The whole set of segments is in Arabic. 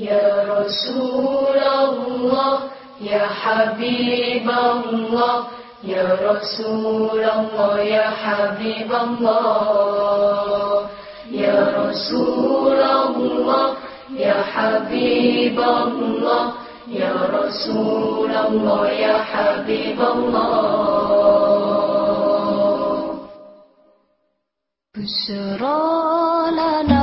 يا رسول الله يا حبيب الله يا رسول الله يا حبيب الله يا رسول الله يا حبيب الله يا رسول الله يا حبيب الله. بشرى لنا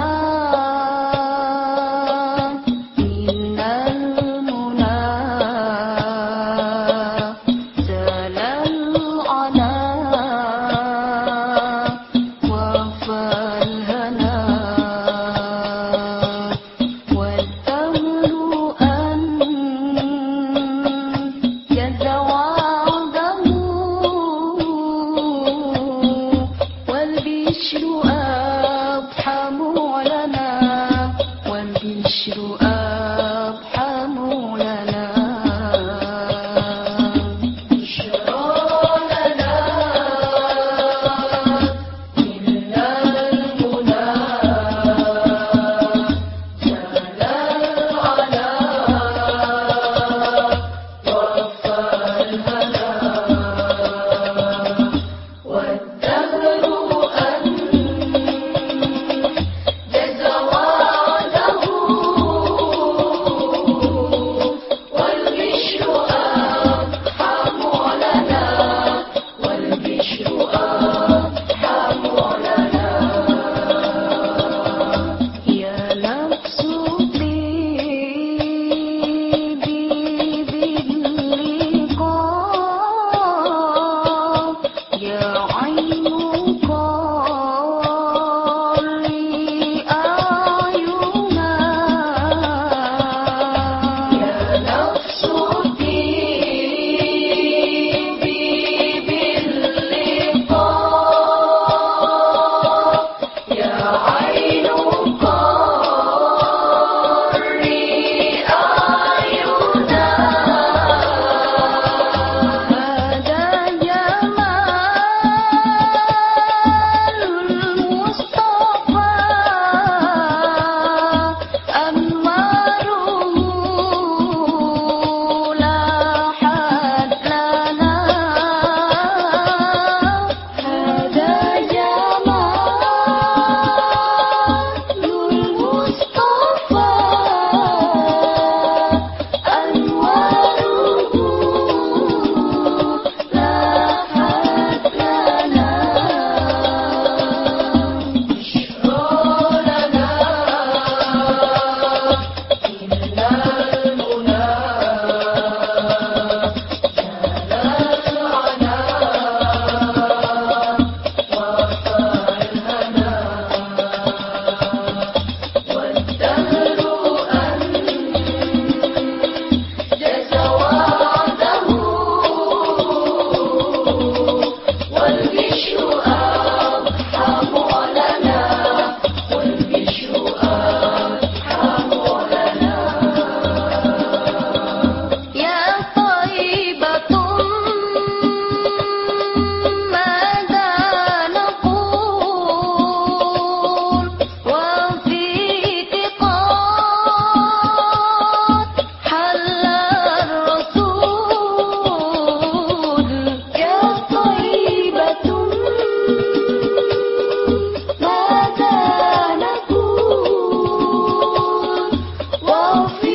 Oh.